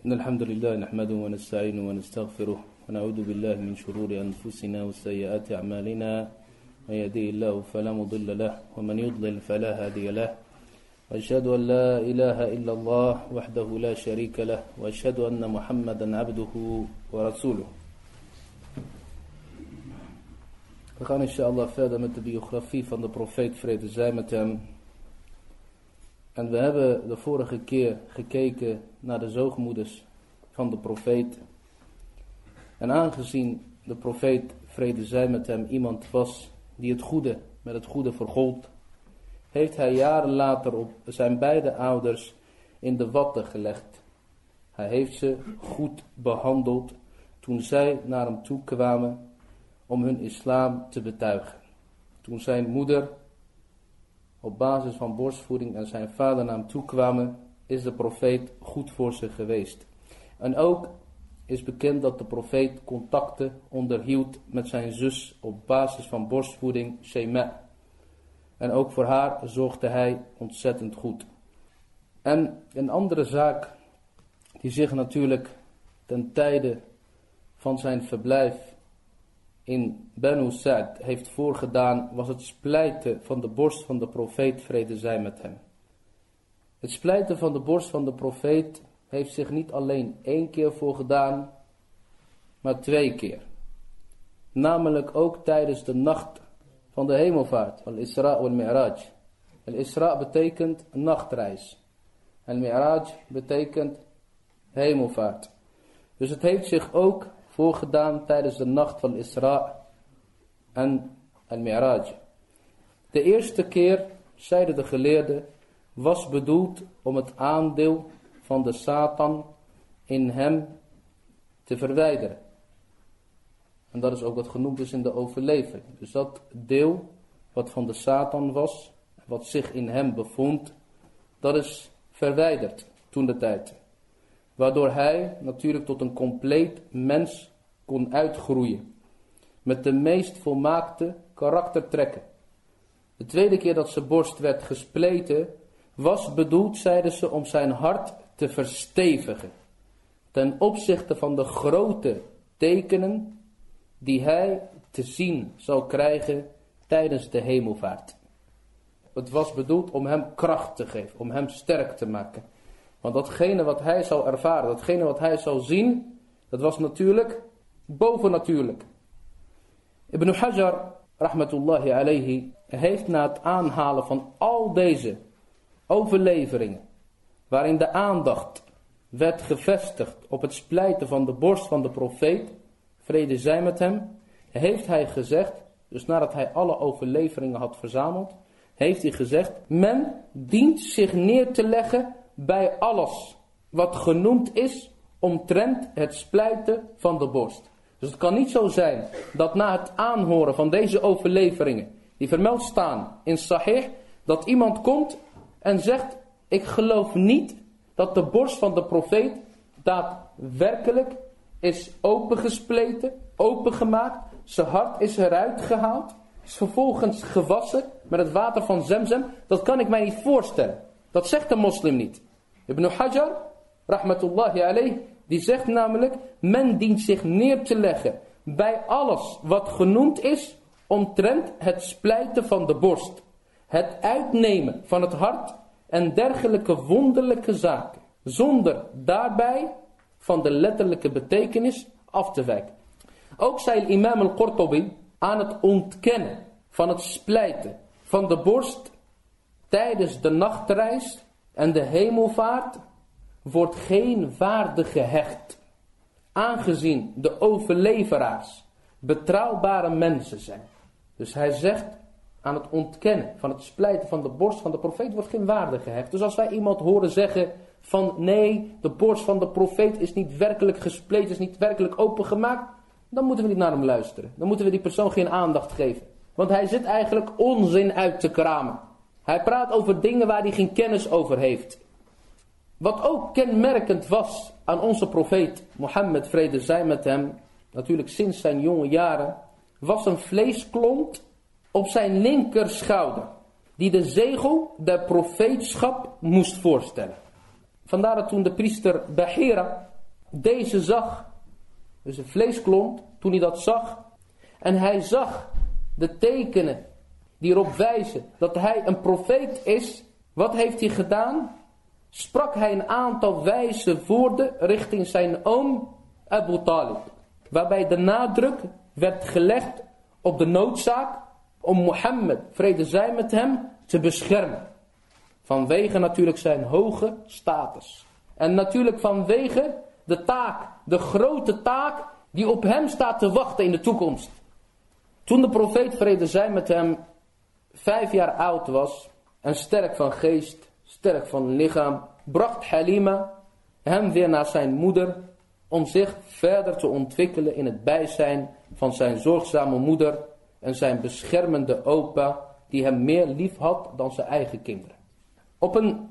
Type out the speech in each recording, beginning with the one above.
إن الحمد لله نحمده ونستعينه ونستغفره ونعوذ بالله من شرور أنفسنا وسيئات أعمالنا. من يهديه الله فلا مضل له ومن يضلل فلا هادي له. وأشهد أن لا إله إلا الله وحده لا شريك له وأشهد أن محمدا عبده ورسوله. We gaan inshallah verder met de biografie van de profeet vrede zij met hem. En we hebben de vorige keer gekeken naar de zoogmoeders van de profeet. En aangezien de profeet vrede zij met hem iemand was die het goede met het goede vergold, heeft hij jaren later op zijn beide ouders in de watten gelegd. Hij heeft ze goed behandeld toen zij naar hem toe kwamen om hun islam te betuigen. Toen zijn moeder op basis van borstvoeding en zijn vader naar hem toe kwamen, is de profeet goed voor ze geweest. En ook is bekend dat de profeet contacten onderhield met zijn zus op basis van borstvoeding Shema. En ook voor haar zorgde hij ontzettend goed. En een andere zaak die zich natuurlijk ten tijde van zijn verblijf in Banu Sa'd heeft voorgedaan, was het splijten van de borst van de profeet, vrede zij met hem. Het splijten van de borst van de profeet heeft zich niet alleen één keer voorgedaan, maar twee keer. Namelijk ook tijdens de nacht van de hemelvaart, al-Isra wal-Mi'raj. Al-Isra betekent nachtreis. En Mi'raj betekent hemelvaart. Dus het heeft zich ook voorgedaan tijdens de nacht van Isra en al-Mi'raj. De eerste keer, zeiden de geleerden, was bedoeld om het aandeel van de Satan in hem te verwijderen. En dat is ook wat genoemd is in de overlevering. Dus dat deel wat van de Satan was, wat zich in hem bevond, dat is verwijderd toen de tijd. Waardoor hij natuurlijk tot een compleet mens kon uitgroeien. Met de meest volmaakte karaktertrekken. De tweede keer dat zijn borst werd gespleten, was bedoeld, zeiden ze, om zijn hart te verstevigen. Ten opzichte van de grote tekenen die hij te zien zal krijgen tijdens de hemelvaart. Het was bedoeld om hem kracht te geven, om hem sterk te maken. Want datgene wat hij zou ervaren, datgene wat hij zou zien, dat was natuurlijk bovennatuurlijk. Ibn Hajar, rahmatullahi alayhi, heeft na het aanhalen van al deze overleveringen, waarin de aandacht werd gevestigd op het splijten van de borst van de profeet, vrede zij met hem, heeft hij gezegd, dus nadat hij alle overleveringen had verzameld, heeft hij gezegd, men dient zich neer te leggen bij alles wat genoemd is omtrent het splijten van de borst. Dus het kan niet zo zijn dat na het aanhoren van deze overleveringen, die vermeld staan in Sahih, dat iemand komt en zegt, ik geloof niet dat de borst van de profeet daadwerkelijk is opengespleten, opengemaakt, zijn hart is eruit gehaald, is vervolgens gewassen met het water van Zemzem. Dat kan ik mij niet voorstellen. Dat zegt de moslim niet. Ibn Hajar, rahmatullahi alayh, die zegt namelijk, men dient zich neer te leggen bij alles wat genoemd is omtrent het splijten van de borst. Het uitnemen van het hart en dergelijke wonderlijke zaken. Zonder daarbij van de letterlijke betekenis af te wijken. Ook zei imam al-Qurtubi aan het ontkennen van het splijten van de borst tijdens de nachtreis en de hemelvaart wordt geen waarde gehecht. Aangezien de overleveraars betrouwbare mensen zijn. Dus hij zegt aan het ontkennen van het splijten van de borst van de profeet wordt geen waarde gehecht. Dus als wij iemand horen zeggen van nee, de borst van de profeet is niet werkelijk gespleten, is niet werkelijk opengemaakt. Dan moeten we niet naar hem luisteren. Dan moeten we die persoon geen aandacht geven. Want hij zit eigenlijk onzin uit te kramen. Hij praat over dingen waar hij geen kennis over heeft. Wat ook kenmerkend was aan onze profeet Mohammed, vrede zij met hem, natuurlijk sinds zijn jonge jaren, was een vleesklont op zijn linkerschouder, die de zegel der profeetschap moest voorstellen. Vandaar dat toen de priester Bahira deze zag, dus een vleesklont, toen hij dat zag, en hij zag de tekenen die erop wijzen dat hij een profeet is, wat heeft hij gedaan? Sprak hij een aantal wijze woorden richting zijn oom Abu Talib. Waarbij de nadruk werd gelegd op de noodzaak om Mohammed, vrede zij met hem, te beschermen. Vanwege natuurlijk zijn hoge status. En natuurlijk vanwege de taak, de grote taak die op hem staat te wachten in de toekomst. Toen de profeet vrede zij met hem vijf jaar oud was en sterk van geest, sterk van lichaam, bracht Halima hem weer naar zijn moeder om zich verder te ontwikkelen in het bijzijn van zijn zorgzame moeder en zijn beschermende opa die hem meer lief had dan zijn eigen kinderen. Op een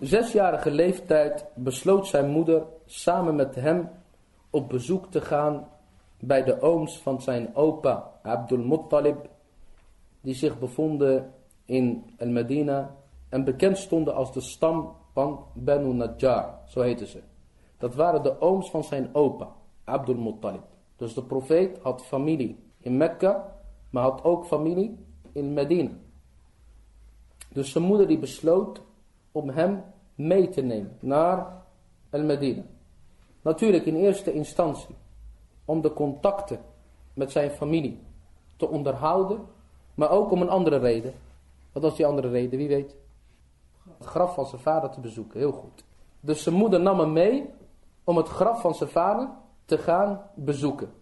zesjarige leeftijd besloot zijn moeder samen met hem op bezoek te gaan bij de ooms van zijn opa Abdul Muttalib, die zich bevonden in El-Medina en bekend stonden als de stam van Banu Najjar, zo heten ze. Dat waren de ooms van zijn opa, Abdul Muttalib. Dus de profeet had familie in Mekka, maar had ook familie in Medina. Dus zijn moeder die besloot om hem mee te nemen naar El-Medina. Natuurlijk in eerste instantie om de contacten met zijn familie te onderhouden, maar ook om een andere reden. Wat was die andere reden, wie weet? Het graf van zijn vader te bezoeken, heel goed. Dus zijn moeder nam hem mee om het graf van zijn vader te gaan bezoeken.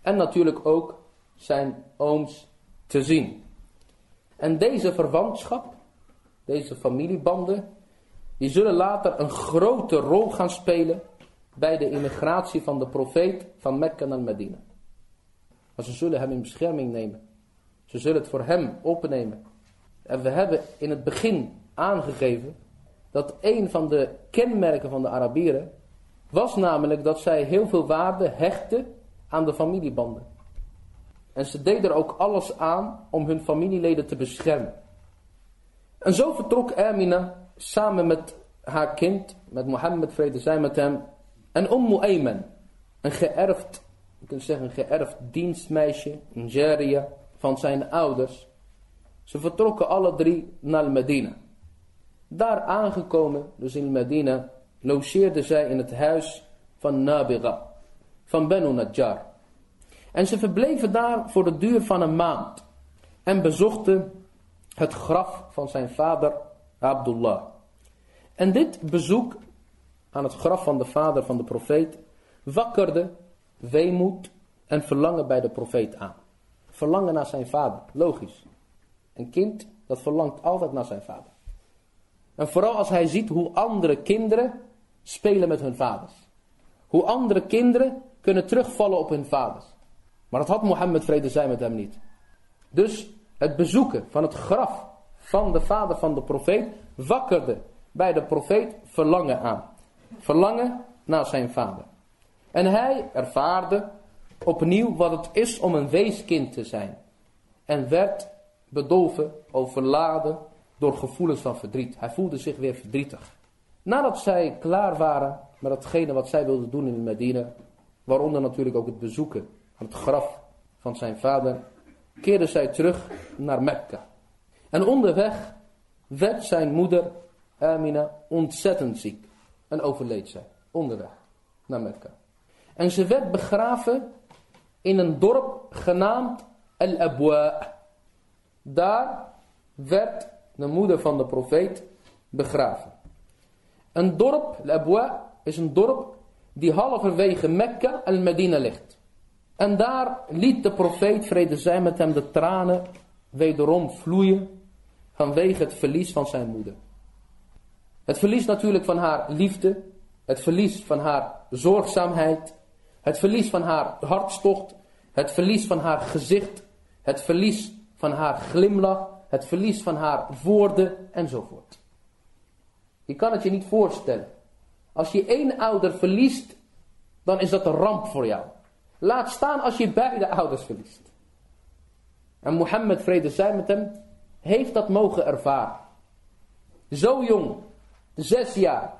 En natuurlijk ook zijn ooms te zien. En deze verwantschap, deze familiebanden, die zullen later een grote rol gaan spelen bij de immigratie van de profeet van Mekka naar Medina. Maar ze zullen hem in bescherming nemen. Ze zullen het voor hem opnemen. En we hebben in het begin aangegeven dat een van de kenmerken van de Arabieren was namelijk dat zij heel veel waarde hechten aan de familiebanden. En ze deden er ook alles aan om hun familieleden te beschermen. En zo vertrok Amina samen met haar kind, met Mohammed, vrede zij met hem, en Ummu Ayman, een geërfd, je kunt zeggen een geërfd dienstmeisje, een jaria van zijn ouders. Ze vertrokken alle drie naar Medina. Daar aangekomen, dus in Medina, logeerden zij in het huis van Nabiga, van Benu Najjar. En ze verbleven daar voor de duur van een maand en bezochten het graf van zijn vader Abdullah. En dit bezoek aan het graf van de vader van de profeet wakkerde weemoed en verlangen bij de profeet aan. Verlangen naar zijn vader, logisch. Een kind dat verlangt altijd naar zijn vader. En vooral als hij ziet hoe andere kinderen spelen met hun vaders. Hoe andere kinderen kunnen terugvallen op hun vaders. Maar dat had Mohammed vrede zijn met hem niet. Dus het bezoeken van het graf van de vader van de profeet wakkerde bij de profeet verlangen aan. Verlangen naar zijn vader. En hij ervaarde opnieuw wat het is om een weeskind te zijn. En werd bedolven, overladen door gevoelens van verdriet. Hij voelde zich weer verdrietig. Nadat zij klaar waren met datgene wat zij wilden doen in Medina, waaronder natuurlijk ook het bezoeken aan het graf van zijn vader, keerde zij terug naar Mekka. En onderweg werd zijn moeder Amina ontzettend ziek en overleed zij onderweg naar Mekka. En ze werd begraven in een dorp genaamd Al-Abwa. Daar werd de moeder van de profeet begraven. Een dorp, Al-Abwa, is een dorp die halverwege Mekka en Medina ligt. En daar liet de profeet, vrede zij met hem, de tranen wederom vloeien vanwege het verlies van zijn moeder. Het verlies natuurlijk van haar liefde, het verlies van haar zorgzaamheid, het verlies van haar hartstocht, het verlies van haar gezicht, het verlies van haar glimlach, het verlies van haar woorden enzovoort. Je kan het je niet voorstellen. Als je één ouder verliest, dan is dat een ramp voor jou. Laat staan als je beide ouders verliest. En Mohammed, vrede zij met hem, heeft dat mogen ervaren. Zo jong, zes jaar,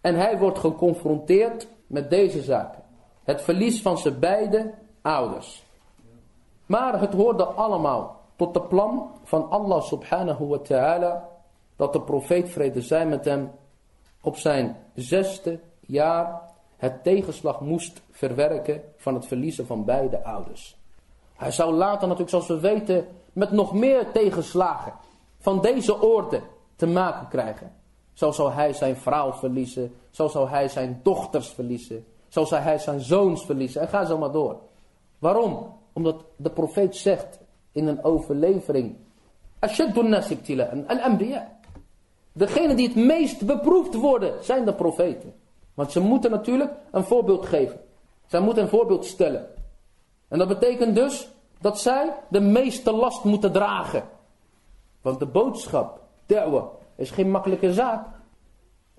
En hij wordt geconfronteerd met deze zaken. Het verlies van zijn beide ouders. Maar het hoorde allemaal tot de plan van Allah subhanahu wa ta'ala dat de profeet vrede zij met hem op zijn zesde jaar het tegenslag moest verwerken van het verliezen van beide ouders. Hij zou later natuurlijk, zoals we weten, met nog meer tegenslagen van deze orde te maken krijgen. Zo zou hij zijn vrouw verliezen, zo zou hij zijn dochters verliezen, zo zou hij zijn zoons verliezen en ga zo maar door. Waarom? Omdat de profeet zegt in een overlevering. Degene die het meest beproefd worden, zijn de profeten. Want ze moeten natuurlijk een voorbeeld geven. Zij moeten een voorbeeld stellen. En dat betekent dus dat zij de meeste last moeten dragen. Want de boodschap, da'wa, is geen makkelijke zaak.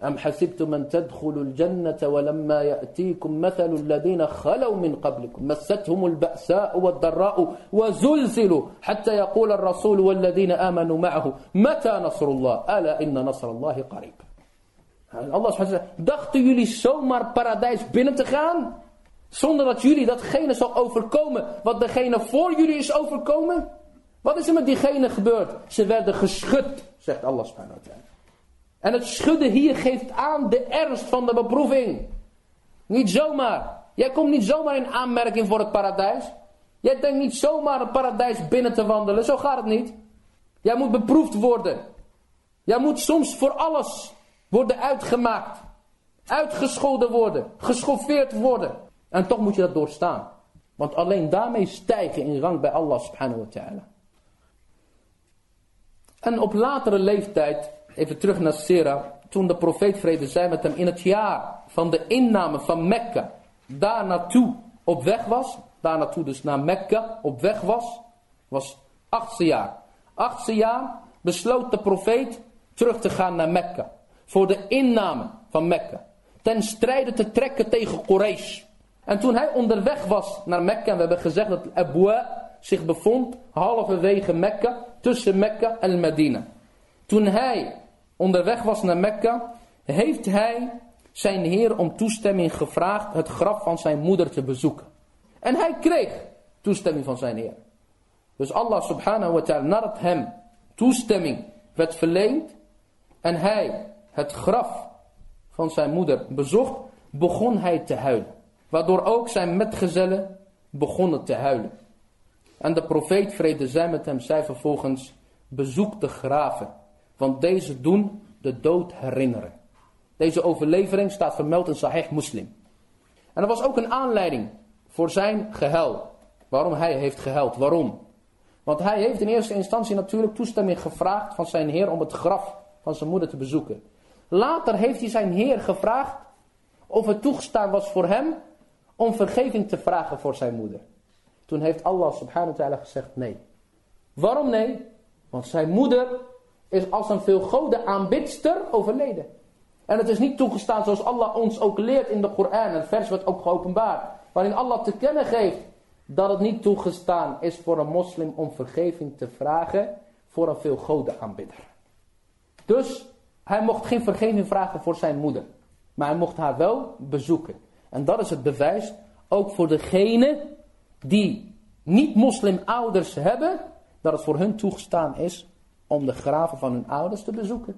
أم حسبتم أن تدخلوا الجنة ولما يأتيكم مثل الذين خلوا من قبلكم؟ مستهم البأساء والضراء وزلزلوا حتى يقول الرسول والذين آمنوا معه متى نصر الله؟ ألا إن نصر الله قريب. الله سبحانه وتعالى دخت يلي سومار paradise binnen te gaan zonder dat jullie datgene zal overkomen wat degene voor jullie is overkomen wat is er met diegene gebeurd ze werden geschud zegt Allah subhanahu wa En het schudden hier geeft aan de ernst van de beproeving. Niet zomaar. Jij komt niet zomaar in aanmerking voor het paradijs. Jij denkt niet zomaar het paradijs binnen te wandelen. Zo gaat het niet. Jij moet beproefd worden. Jij moet soms voor alles worden uitgemaakt. Uitgescholden worden. Geschoffeerd worden. En toch moet je dat doorstaan. Want alleen daarmee stijgen in rang bij Allah subhanahu wa ta'ala. En op latere leeftijd even terug naar Sera. Toen de profeet vrede zij met hem in het jaar van de inname van Mekka. Daar naartoe op weg was. Daar naartoe dus naar Mekka op weg was. Was achtste jaar. Achtste jaar besloot de profeet terug te gaan naar Mekka. Voor de inname van Mekka. Ten strijde te trekken tegen Quraysh. En toen hij onderweg was naar Mekka. En we hebben gezegd dat Abu zich bevond halverwege Mekka. Tussen Mekka en Medina. Toen hij onderweg was naar Mekka, heeft hij zijn heer om toestemming gevraagd het graf van zijn moeder te bezoeken. En hij kreeg toestemming van zijn heer. Dus Allah subhanahu wa ta'ala, nadat hem toestemming werd verleend en hij het graf van zijn moeder bezocht, begon hij te huilen. Waardoor ook zijn metgezellen begonnen te huilen. En de profeet vrede zij met hem zei vervolgens, bezoek de graven want deze doen de dood herinneren. Deze overlevering staat vermeld in Sahih Muslim. En er was ook een aanleiding voor zijn gehuil. Waarom hij heeft gehuild. Waarom? Want hij heeft in eerste instantie natuurlijk toestemming gevraagd van zijn heer om het graf van zijn moeder te bezoeken. Later heeft hij zijn heer gevraagd of het toegestaan was voor hem om vergeving te vragen voor zijn moeder. Toen heeft Allah subhanahu wa ta'ala gezegd nee. Waarom nee? Want zijn moeder is als een veelgode aanbidster overleden. En het is niet toegestaan zoals Allah ons ook leert in de Koran. Het vers wordt ook geopenbaard. Waarin Allah te kennen geeft dat het niet toegestaan is voor een moslim om vergeving te vragen voor een veelgode aanbidder. Dus hij mocht geen vergeving vragen voor zijn moeder. Maar hij mocht haar wel bezoeken. En dat is het bewijs ook voor degene die niet moslim ouders hebben. Dat het voor hun toegestaan is om de graven van hun ouders te bezoeken.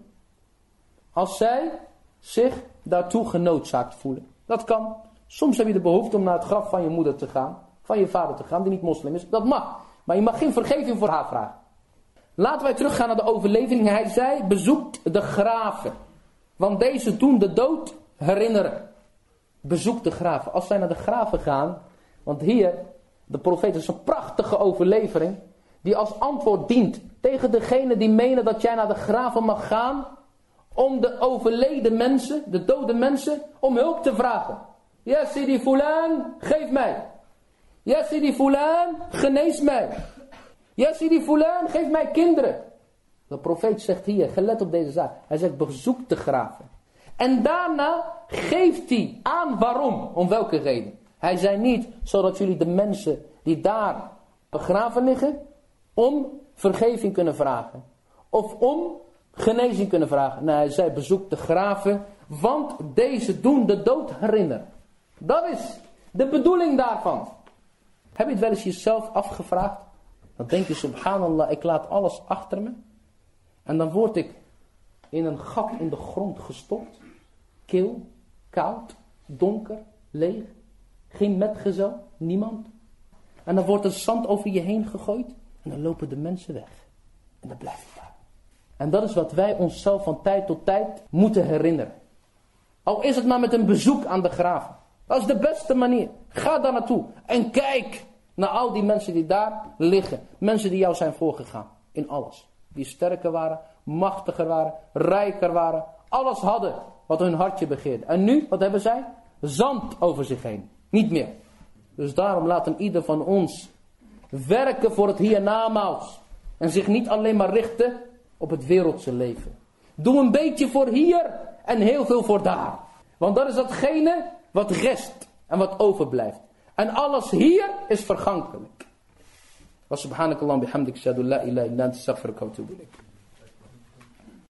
Als zij zich daartoe genoodzaakt voelen. Dat kan. Soms heb je de behoefte om naar het graf van je moeder te gaan. Van je vader te gaan, die niet moslim is. Dat mag. Maar je mag geen vergeving voor haar vragen. Laten wij teruggaan naar de overlevering. Hij zei, bezoekt de graven. Want deze doen de dood herinneren. Bezoek de graven. Als zij naar de graven gaan. Want hier, de profeet is een prachtige overlevering die als antwoord dient tegen degene die menen dat jij naar de graven mag gaan om de overleden mensen, de dode mensen, om hulp te vragen. Ja, Sidi Fulan, geef mij. Ja, Sidi genees mij. Ja, Sidi Fulan, geef mij kinderen. De profeet zegt hier, gelet op deze zaak. Hij zegt, bezoek de graven. En daarna geeft hij aan waarom, om welke reden. Hij zei niet, zodat jullie de mensen die daar begraven liggen, om vergeving kunnen vragen. Of om genezing kunnen vragen. Nee, hij zei bezoek de graven, Want deze doen de dood herinneren. Dat is de bedoeling daarvan. Heb je het wel eens jezelf afgevraagd? Dan denk je, subhanallah, ik laat alles achter me. En dan word ik in een gat in de grond gestopt. Kil, koud, donker, leeg. Geen metgezel, niemand. En dan wordt er zand over je heen gegooid. En dan lopen de mensen weg. En dan blijf je daar. En dat is wat wij onszelf van tijd tot tijd moeten herinneren. Al is het maar met een bezoek aan de graven. Dat is de beste manier. Ga daar naartoe. En kijk naar al die mensen die daar liggen. Mensen die jou zijn voorgegaan. In alles. Die sterker waren, machtiger waren, rijker waren. Alles hadden wat hun hartje begeerde. En nu, wat hebben zij? Zand over zich heen. Niet meer. Dus daarom laten ieder van ons werken voor het hiernamaals. En zich niet alleen maar richten op het wereldse leven. Doe een beetje voor hier en heel veel voor daar. Want dat is datgene wat rest en wat overblijft. En alles hier is vergankelijk. Wa subhanakallah bihamdik shadu la ilaha illa anta astaghfiruka wa atubu